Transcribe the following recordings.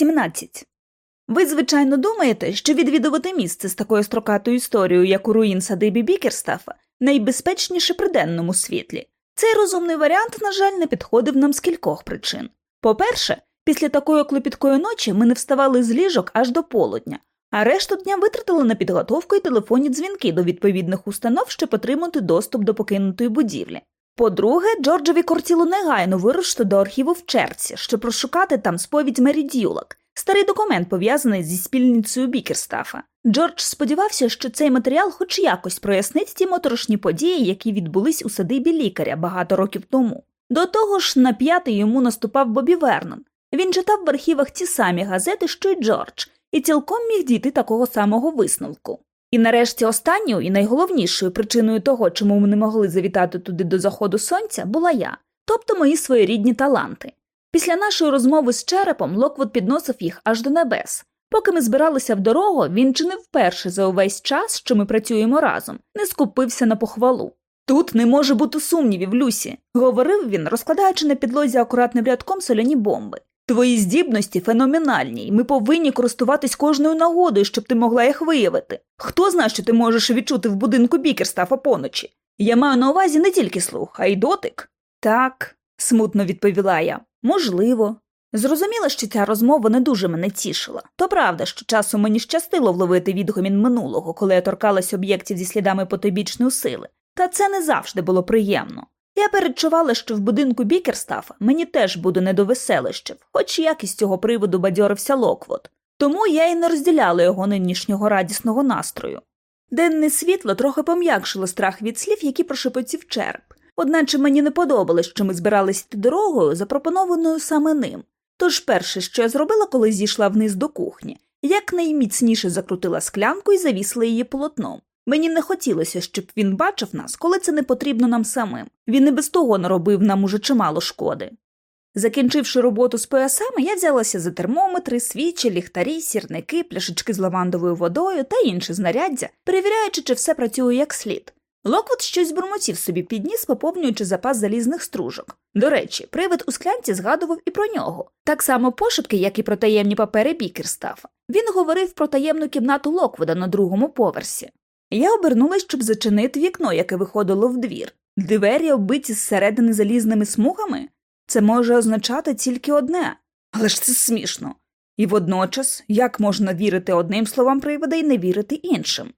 17. Ви, звичайно, думаєте, що відвідувати місце з такою строкатою історією, як у руїн садиби Бікерстафа, найбезпечніше при денному світлі. Цей розумний варіант, на жаль, не підходив нам з кількох причин. По-перше, після такої клопіткої ночі ми не вставали з ліжок аж до полудня, а решту дня витратили на підготовку і телефонні дзвінки до відповідних установ, щоб отримати доступ до покинутої будівлі. По-друге, Джорджові кортіло негайно вирушити до архіву в Черці, щоб розшукати там сповідь Мері Дюлак, старий документ пов'язаний зі спільницею Бікерстафа. Джордж сподівався, що цей матеріал хоч якось прояснить ті моторошні події, які відбулись у садибі лікаря багато років тому. До того ж, на п'яти йому наступав Боббі Вернон. Він читав в архівах ті самі газети, що й Джордж, і цілком міг дійти такого самого висновку. І нарешті останньою і найголовнішою причиною того, чому ми не могли завітати туди до заходу сонця, була я, тобто мої своєрідні таланти. Після нашої розмови з черепом Локвуд підносив їх аж до небес. Поки ми збиралися в дорогу, він чи не вперше за увесь час, що ми працюємо разом, не скупився на похвалу. Тут не може бути сумнівів, Люсі, говорив він, розкладаючи на підлозі акуратним рядком соляні бомби. Твої здібності феноменальні, і ми повинні користуватись кожною нагодою, щоб ти могла їх виявити. Хто знає, що ти можеш відчути в будинку Бікерстафа поночі? Я маю на увазі не тільки слух, а й дотик. Так, смутно відповіла я. Можливо. Зрозуміло, що ця розмова не дуже мене тішила. То правда, що часом мені щастило вловити відгомін минулого, коли я торкалась об'єктів зі слідами потойбічної сили, та це не завжди було приємно. Я передчувала, що в будинку Бікерстафа мені теж буде не до веселощів, хоч як із цього приводу бадьорився Локвуд. Тому я й не розділяла його нинішнього радісного настрою. Денне світло трохи пом'якшило страх від слів, які прошепотів череп, одначе мені не подобалось, що ми збиралися йти дорогою, запропонованою саме ним. Тож перше, що я зробила, коли зійшла вниз до кухні, якнайміцніше закрутила склянку і завісила її полотном. Мені не хотілося, щоб він бачив нас, коли це не потрібно нам самим. Він і без того наробив нам уже чимало шкоди. Закінчивши роботу з поясами, я взялася за термометри, свічі, ліхтарі, сірники, пляшечки з лавандовою водою та інше знаряддя, перевіряючи, чи все працює як слід. Локвуд щось бурмотів собі під ніс, поповнюючи запас залізних стружок. До речі, привид у склянці згадував і про нього, так само пошепки, як і про таємні папери Бікерстафа. Він говорив про таємну кімнату Локвуда на другому поверсі. Я обернулась, щоб зачинити вікно, яке виходило в двір. Двері оббиті зсередини залізними смугами. Це може означати тільки одне, але ж це смішно. І водночас, як можна вірити одним словам привида і не вірити іншим?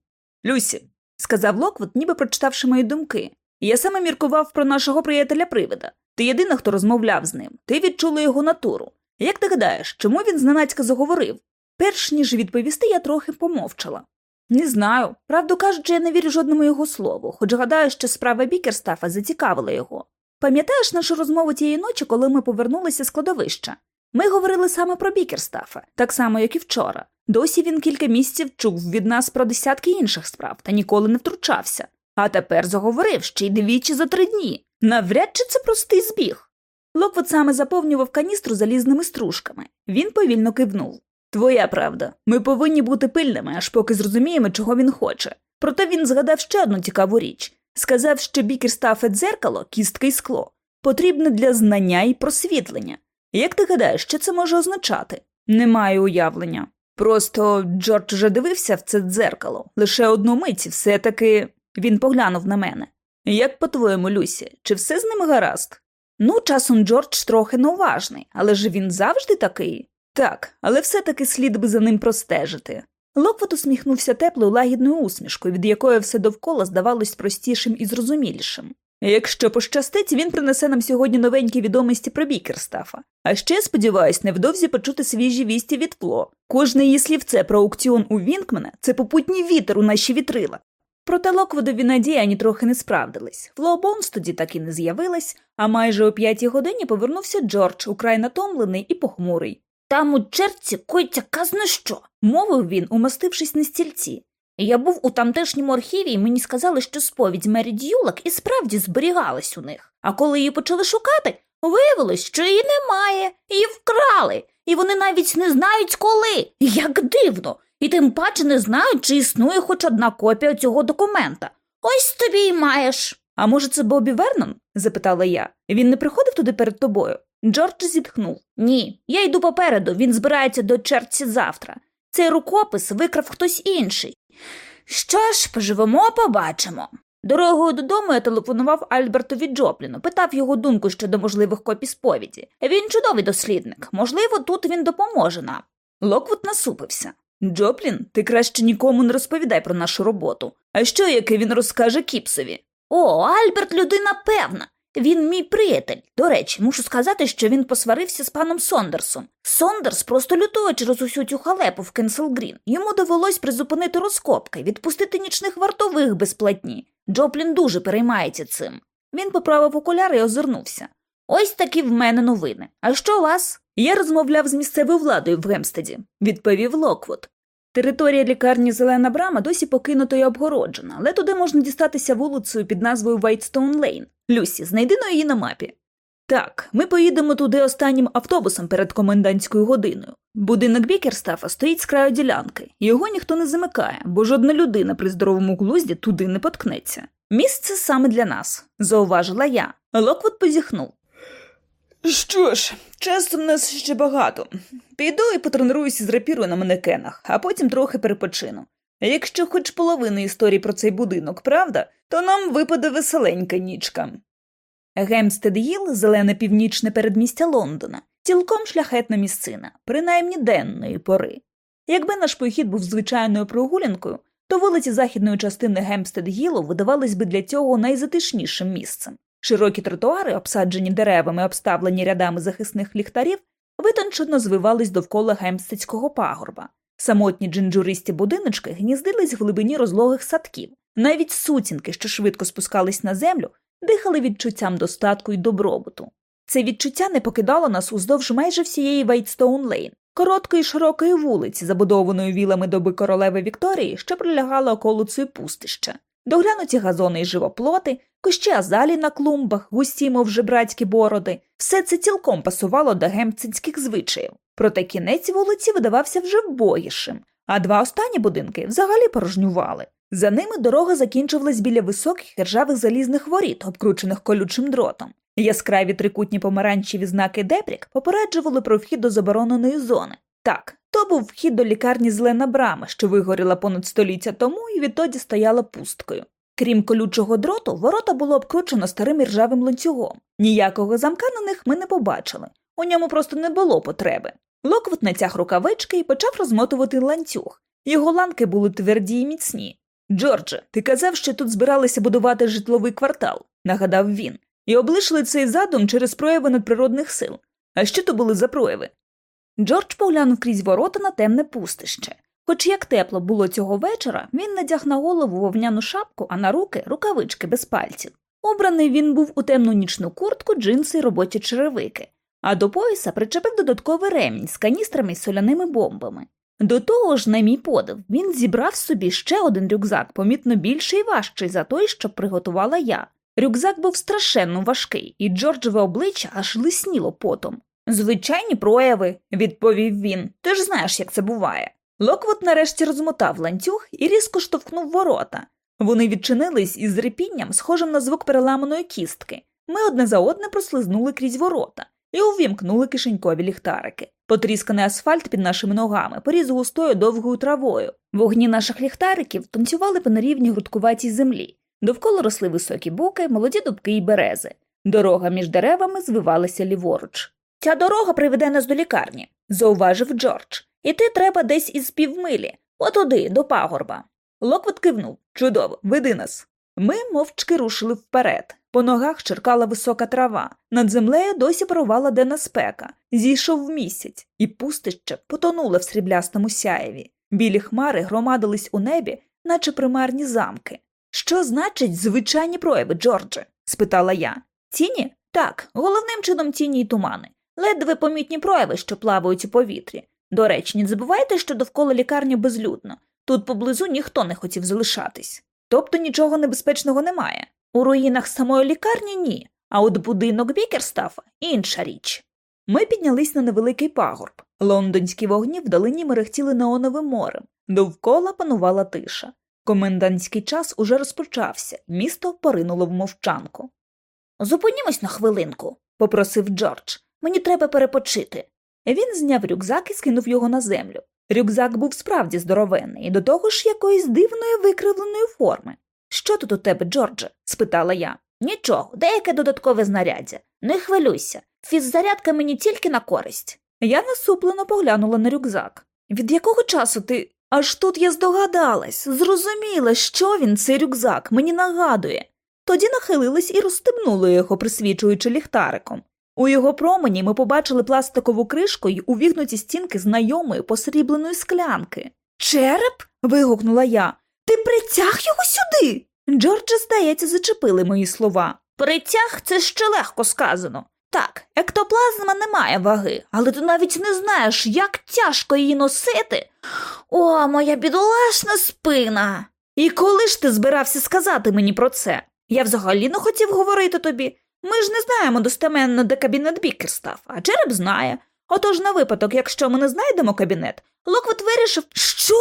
Люсі, сказав Локвуд, ніби прочитавши мої думки, я саме міркував про нашого приятеля привида. Ти єдина, хто розмовляв з ним, ти відчула його натуру. Як ти гадаєш, чому він зненацька заговорив? Перш ніж відповісти, я трохи помовчала. Не знаю. Правду кажучи, я не вірю жодному його слову, хоч гадаю, що справа Бікерстафа зацікавила його. Пам'ятаєш нашу розмову тієї ночі, коли ми повернулися з кладовища? Ми говорили саме про Бікерстафа, так само, як і вчора. Досі він кілька місяців чув від нас про десятки інших справ та ніколи не втручався. А тепер заговорив ще й двічі за три дні. Навряд чи це простий збіг. Локвот саме заповнював каністру залізними стружками. Він повільно кивнув. Твоя правда, ми повинні бути пильними, аж поки зрозуміємо, чого він хоче. Проте він згадав ще одну цікаву річ сказав, що бікерстафе дзеркало, кістка й скло, потрібне для знання і просвітлення. Як ти гадаєш, що це може означати? Не маю уявлення. Просто Джордж уже дивився в це дзеркало, лише одну мить, все таки він поглянув на мене. Як по-твоєму, Люсі, чи все з ним гаразд? Ну, часом Джордж трохи неуважний, але ж він завжди такий. Так, але все-таки слід би за ним простежити. Локвуд усміхнувся теплою лагідною усмішкою, від якої все довкола здавалось простішим і зрозумілішим. Якщо пощастить, він принесе нам сьогодні новенькі відомості про Бікерстафа. А ще, сподіваюсь, невдовзі почути свіжі вісті від Фло. Кожне її слівце про аукціон у Вінкмена це попутній вітер у наші вітрила. Проте Локвудові надії ані трохи не справдились. Фло Бонс тоді так і не з'явилась, а майже о п'ятій годині повернувся Джордж, украй натомлений і похмурий. Там у Черці коїться казно що, мовив він, умостившись на стільці. Я був у тамтешньому архіві, і мені сказали, що сповідь Мері Дюлак і справді зберігалась у них. А коли її почали шукати, виявилось, що її немає, її вкрали, і вони навіть не знають коли. Як дивно, і тим паче не знають, чи існує хоч одна копія цього документа. Ось тобі й маєш. А може, це Бобі Вернон? запитала я. Він не приходив туди перед тобою? Джордж зітхнув Ні, я йду попереду, він збирається до Черці завтра. Цей рукопис викрав хтось інший. Що ж, поживемо, побачимо. Дорогою додому я телефонував Альбертові Джопліну, питав його думку щодо можливих копій сповіді. Він чудовий дослідник, можливо, тут він допоможе нам. Локвуд насупився. Джоплін, ти краще нікому не розповідай про нашу роботу. А що, як він розкаже Кіпсові? О, Альберт людина певна. Він мій приятель. До речі, мушу сказати, що він посварився з паном Сондерсом. Сондерс просто лютує через усю цю халепу в Кенсел-Грін. Йому довелось призупинити розкопки, відпустити нічних вартових без платні. Джоплін дуже переймається цим. Він поправив окуляри і озирнувся. Ось такі в мене новини. А що у вас? Я розмовляв з місцевою владою в Гемстеді, відповів Локвуд. Територія лікарні Зелена Брама досі покинута і обгороджена, але туди можна дістатися вулицею під назвою Вайтстоун Лейн. Люсі, знайди на її на мапі. Так, ми поїдемо туди останнім автобусом перед комендантською годиною. Будинок Бікерстафа стоїть з краю ділянки, його ніхто не замикає, бо жодна людина при здоровому глузді туди не поткнеться. Місце саме для нас, зауважила я. Локвуд позіхнув. Що ж, часу в нас ще багато. Піду і потренуюся з рапірою на манекенах, а потім трохи перепочину. Якщо хоч половину історії про цей будинок, правда, то нам випаде веселенька нічка. Гемстед Їл, зелене північне передмістя Лондона, цілком шляхетна місцина, принаймні денної пори. Якби наш похід був звичайною прогулянкою, то вулиці західної частини Гемстед Гілу видавались би для цього найзатишнішим місцем. Широкі тротуари, обсаджені деревами, обставлені рядами захисних ліхтарів, витончено звивались довкола гемстедського пагорба. Самотні дженджуристі будиночки гніздились в глибині розлогих садків, навіть сутінки, що швидко спускались на землю, дихали відчуттям достатку і добробуту. Це відчуття не покидало нас уздовж майже всієї Вайтстоун Лейн, короткої широкої вулиці, забудованої вілами доби королеви Вікторії, що прилягала околицею пустища. Доглянуті газони й живоплоти, кущі азалі на клумбах, густі, мов жебрацькі бороди, все це цілком пасувало до гемстедських звичаїв. Проте кінець вулиці видавався вже вбогішим, а два останні будинки взагалі порожнювали. За ними дорога закінчувалась біля високих ржавих залізних воріт, обкручених колючим дротом. Яскраві трикутні помаранчеві знаки Депрік попереджували про вхід до забороненої зони. Так, то був вхід до лікарні Зелена Брама, що вигоріла понад століття тому і відтоді стояла пусткою. Крім колючого дроту, ворота було обкручено старим ржавим ланцюгом. Ніякого замка на них ми не побачили, у ньому просто не було потреби. Локвот натяг рукавички і почав розмотувати ланцюг. Його ланки були тверді й міцні. Джордже, ти казав, що тут збиралися будувати житловий квартал, нагадав він, і облишили цей задум через прояви надприродних сил. А що то були за прояви? Джордж поглянув крізь ворота на темне пустище. Хоч як тепло було цього вечора, він надяг на голову вовняну шапку, а на руки рукавички без пальців. Убраний він був у темну нічну куртку, джинси й робочі черевики, а до пояса причепив додатковий ремінь з каністрами й соляними бомбами. До того ж, на мій подив, він зібрав собі ще один рюкзак, помітно більший і важчий за той, що приготувала я. Рюкзак був страшенно важкий, і Джорджеве обличчя аж лисніло потом. Звичайні прояви, відповів він. Ти ж знаєш, як це буває. Локвуд нарешті розмотав ланцюг і різко штовхнув ворота. Вони відчинились із репінням, схожим на звук переламаної кістки. Ми одне за одне прослизнули крізь ворота і увімкнули кишенькові ліхтарики. Потрісканий асфальт під нашими ногами поріз густою довгою травою. Вогні наших ліхтариків танцювали по нерівній грудкуватій землі. Довкола росли високі буки, молоді дубки і берези. Дорога між деревами звивалася ліворуч. Ця дорога приведе нас до лікарні, зауважив Джордж. Іти треба десь із півмилі, отуди, до пагорба. Локвот кивнув чудово, веди нас. Ми мовчки рушили вперед. По ногах черкала висока трава, над землею досі парувала денна спека, зійшов місяць, і пустище потонуло в сріблястому сяєві. Білі хмари громадились у небі, наче примарні замки. Що значить звичайні прояви, Джордже? спитала я. Тіні? Так, головним чином тіні й тумани, ледве помітні прояви, що плавають у повітрі. До речі, не забувайте, що довкола лікарні безлюдно. Тут поблизу ніхто не хотів залишатись. Тобто нічого небезпечного немає. У руїнах самої лікарні ні, а от будинок Бікерстафа інша річ. Ми піднялись на невеликий пагорб. Лондонські вогні вдалині мерехтіли неоновим морем, довкола панувала тиша. Комендантський час уже розпочався, місто поринуло в мовчанку. Зупинімось на хвилинку, попросив Джордж. Мені треба перепочити. Він зняв рюкзак і скинув його на землю. Рюкзак був справді здоровенний до того ж якоїсь дивної викривленої форми. Що тут у тебе, Джордже? спитала я. Нічого, деяке додаткове знаряддя. Не хвилюйся. Фіззарядка мені тільки на користь. Я насуплено поглянула на рюкзак. Від якого часу ти. Аж тут я здогадалась, зрозуміла, що він, цей рюкзак, мені нагадує. Тоді нахилилась і розстебнула його, присвічуючи ліхтариком. У його промені ми побачили пластикову кришку й увігнуті стінки знайомої посрібленої склянки. Череп? вигукнула я. Ти притяг його сюди. Джорджа, здається, зачепили мої слова. Притяг це ще легко сказано. Так, ектоплазма не має ваги, але ти навіть не знаєш, як тяжко її носити. О, моя бідолашна спина. І коли ж ти збирався сказати мені про це? Я взагалі не хотів говорити тобі. Ми ж не знаємо достеменно, де кабінет Бікерстав, а череп знає. Отож, на випадок, якщо ми не знайдемо кабінет, Локвот вирішив, що?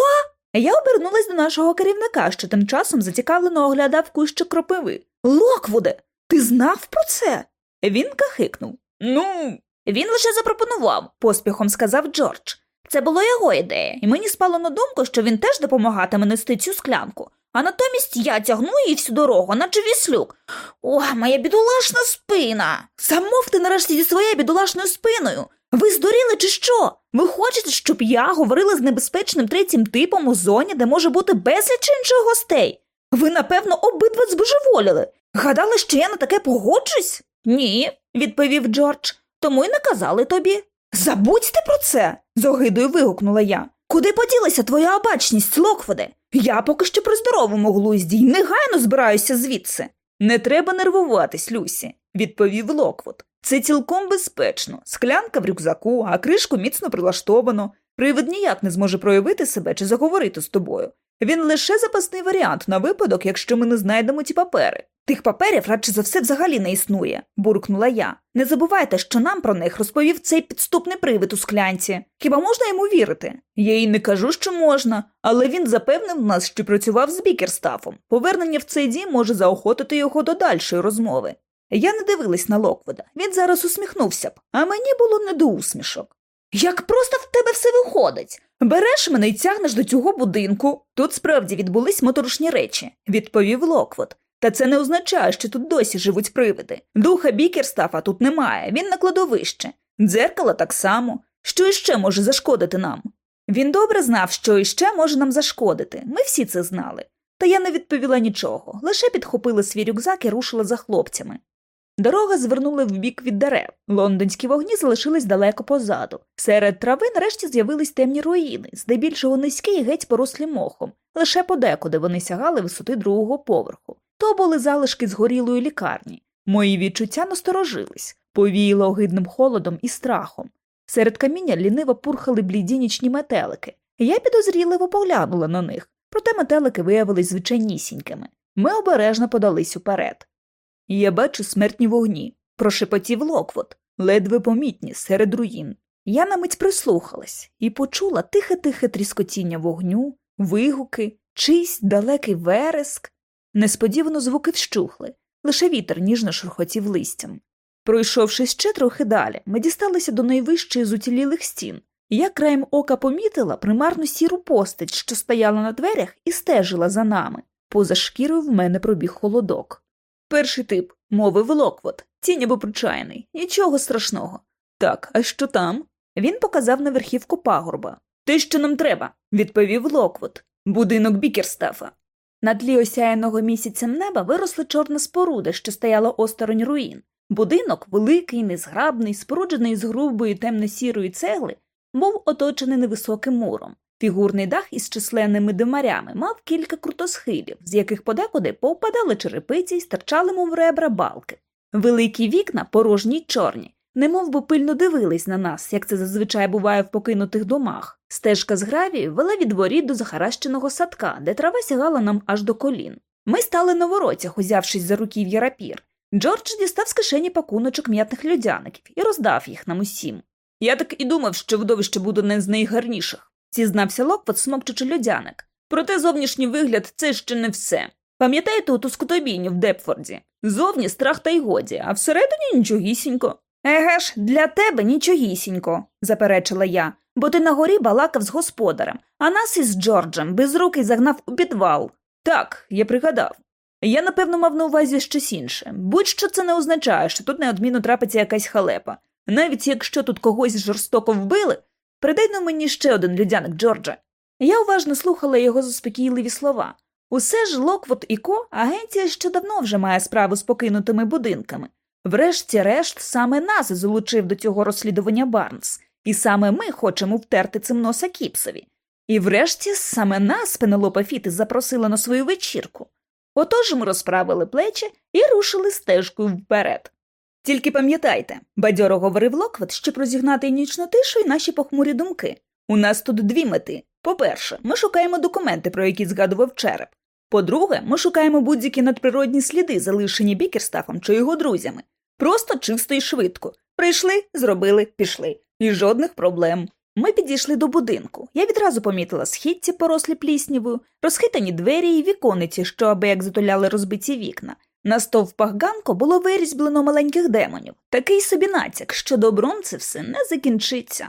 Я обернулась до нашого керівника, що тим часом зацікавлено оглядав кущик кропиви. Локвуде, ти знав про це? Він кахикнув. Ну, він лише запропонував, поспіхом сказав Джордж. Це була його ідея, і мені спало на думку, що він теж допомагатиме нести цю склянку. А натомість я тягну її всю дорогу, наче віслюк. О, моя бідолашна спина. Замовте нарешті зі своєю бідолашною спиною. Ви здуріли чи що? Ви хочете, щоб я говорила з небезпечним третім типом у зоні, де може бути безліч інших гостей? Ви, напевно, обидва збожеволіли. Гадали, що я на таке погоджусь? Ні, відповів Джордж, тому й не казали тобі. Забудьте про це, з огидою вигукнула я. Куди поділася твоя обачність, Локводе? Я поки що при здоровому глузді й негайно збираюся звідси. Не треба нервуватись, Люсі, відповів Локвуд. Це цілком безпечно. Склянка в рюкзаку, а кришку міцно прилаштовано. Привид ніяк не зможе проявити себе чи заговорити з тобою. Він лише запасний варіант на випадок, якщо ми не знайдемо ті папери. Тих паперів радше за все взагалі не існує, буркнула я. Не забувайте, що нам про них розповів цей підступний привид у склянці. Хіба можна йому вірити? Я й не кажу, що можна, але він запевнив нас, що працював з Бікерстафом. Повернення в цей дім може заохотити його до дальшої розмови. Я не дивилась на Локвода, він зараз усміхнувся б, а мені було не до усмішок. Як просто в тебе все виходить? Береш мене і тягнеш до цього будинку. Тут справді відбулись моторошні речі, відповів Локвуд. Та це не означає, що тут досі живуть привиди. Духа Бікерстафа тут немає, він на кладовище. Дзеркало так само. Що іще може зашкодити нам? Він добре знав, що іще може нам зашкодити. Ми всі це знали. Та я не відповіла нічого, лише підхопила свій рюкзак і рушила за хлопцями. Дорога звернула вбік від дерев. Лондонські вогні залишились далеко позаду. Серед трави нарешті з'явились темні руїни, здебільшого низькі і геть порослі мохом. Лише подекуди вони сягали висоти другого поверху. То були залишки згорілої лікарні. Мої відчуття насторожились, повіяло огидним холодом і страхом. Серед каміння ліниво пурхали бліді нічні метелики. Я підозріливо поглянула на них, проте метелики виявились звичайнісінькими. Ми обережно подались уперед. Я бачу смертні вогні, прошепотів Локвот, ледве помітні серед руїн. Я на мить прислухалась і почула тихе-тихе тріскотіння вогню, вигуки, чийсь далекий вереск. Несподівано звуки вщухли, лише вітер ніжно шурхотів листям. Пройшовши ще трохи далі, ми дісталися до найвищої з уцілілих стін. Я краєм ока помітила примарну сіру постать, що стояла на дверях і стежила за нами. Поза шкірою в мене пробіг холодок. Перший тип, мовив Локвуд, тінь або причайний, нічого страшного. Так, а що там? Він показав на верхівку пагорба. Те, що нам треба, відповів Локвуд. Будинок Бікерстафа. На тлі осяяного місяцем неба виросла чорна споруда, що стояла осторонь руїн. Будинок, великий, незграбний, споруджений з грубої темно-сірої цегли, був оточений невисоким муром. Фігурний дах із численними димарями мав кілька крутосхилів, з яких подекуди повпадали черепиці й стирчали, мов ребра балки. Великі вікна, порожні й чорні, немов би пильно дивились на нас, як це зазвичай буває в покинутих домах. Стежка з гравію вела від воріт до захаращеного садка, де трава сягала нам аж до колін. Ми стали на воротях, узявшись за руків'я рапір. Джордж дістав з кишені пакуночок м'ятних людяників і роздав їх нам усім. Я так і думав, що видовище буде не з найгарніших зізнався Локвот, смокчучи людяник. Проте зовнішній вигляд це ще не все. Пам'ятаєте оту скотобійню в Депфорді? Зовні страх та й годі, а всередині нічогісінько. Еге ж, для тебе нічогісінько, заперечила я, бо ти на горі балакав з господарем, а нас із Джорджем без руки загнав у підвал. Так, я пригадав. Я, напевно, мав на увазі щось інше. Будь-що це не означає, що тут неодмінно трапиться якась халепа. Навіть якщо тут когось жорстоко вбили, придай на мені ще один людяник Джорджа. Я уважно слухала його заспокійливі слова. Усе ж Локвот і Ко агенція ще давно вже має справу з покинутими будинками. Врешті-решт, саме нас залучив до цього розслідування Барнс, і саме ми хочемо втерти цим носа Кіпсові. І врешті саме нас Пенелопа Фіти запросила на свою вечірку. Отож ми розправили плечі і рушили стежкою вперед. Тільки пам'ятайте, бадьоро говорив Локвуд, щоб розігнати нічну тишу і наші похмурі думки. У нас тут дві мети. По-перше, ми шукаємо документи, про які згадував череп. По-друге, ми шукаємо будь-які надприродні сліди, залишені Бікерстафом чи його друзями. Просто, чисто і швидко. Прийшли, зробили, пішли. І жодних проблем. Ми підійшли до будинку. Я відразу помітила східці, порослі пліснівою, розхитані двері і вікониці, що аби як затуляли розбиті вікна. На стовпах ганку було вирізблено маленьких демонів. Такий собі натяк, що добром це все не закінчиться.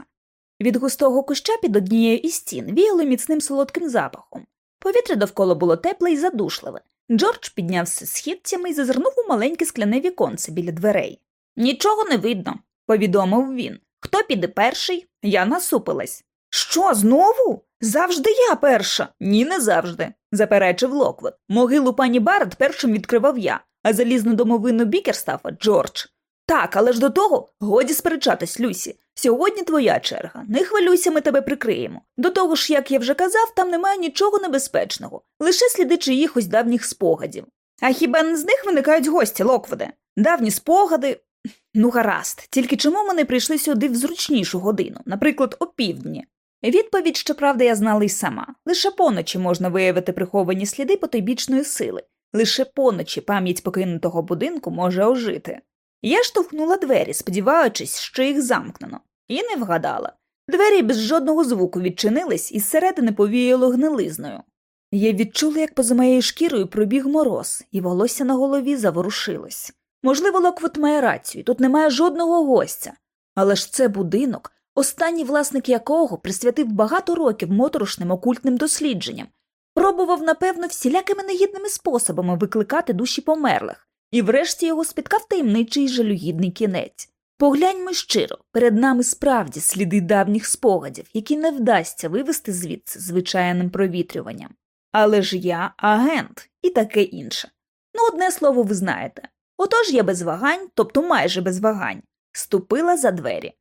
Від густого куща під однією із стін віяло міцним солодким запахом. Повітря довкола було тепле і задушливе. Джордж піднявся східцями і зазирнув у маленьке скляне віконце біля дверей. Нічого не видно, повідомив він. Хто піде перший? Я насупилась. Що, знову? Завжди я перша. Ні, не завжди, заперечив Локвуд. Могилу пані Барретт першим відкривав я, а залізну домовину Бікерстафа Джордж. Так, але ж до того годі сперечатись, Люсі. Сьогодні твоя черга. Не хвилюйся, ми тебе прикриємо. До того ж, як я вже казав, там немає нічого небезпечного, лише сліди чиїхось давніх спогадів. А хіба не з них виникають гості, Локводе? Давні спогади. Ну, гаразд, тільки чому ми не прийшли сюди в зручнішу годину, наприклад, опівдні? Відповідь, щоправда, я знала й сама. Лише поночі можна виявити приховані сліди потойбічної сили, лише поночі пам'ять покинутого будинку може ожити. Я штовхнула двері, сподіваючись, що їх замкнено, і не вгадала. Двері без жодного звуку відчинились і зсередини повіяло гнилизною. Я відчула, як поза моєю шкірою пробіг мороз, і волосся на голові заворушилось. Можливо, Локвот має рацію, тут немає жодного гостя. Але ж це будинок, останній власник якого присвятив багато років моторошним окультним дослідженням, пробував, напевно, всілякими негідними способами викликати душі померлих, і врешті його спіткав таємничий жалюгідний кінець. Погляньмо щиро, перед нами справді сліди давніх спогадів, які не вдасться вивести звідси звичайним провітрюванням. Але ж я агент і таке інше. Ну, одне слово, ви знаєте. Отож я без вагань, тобто майже без вагань, ступила за двері.